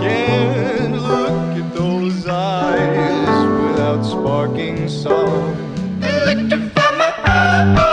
Can't look at those eyes without sparking song. Electrify my eyes.